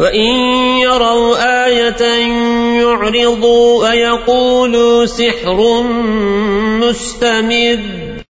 وإن يروا آية يعرضوا ويقولوا سحر مستمر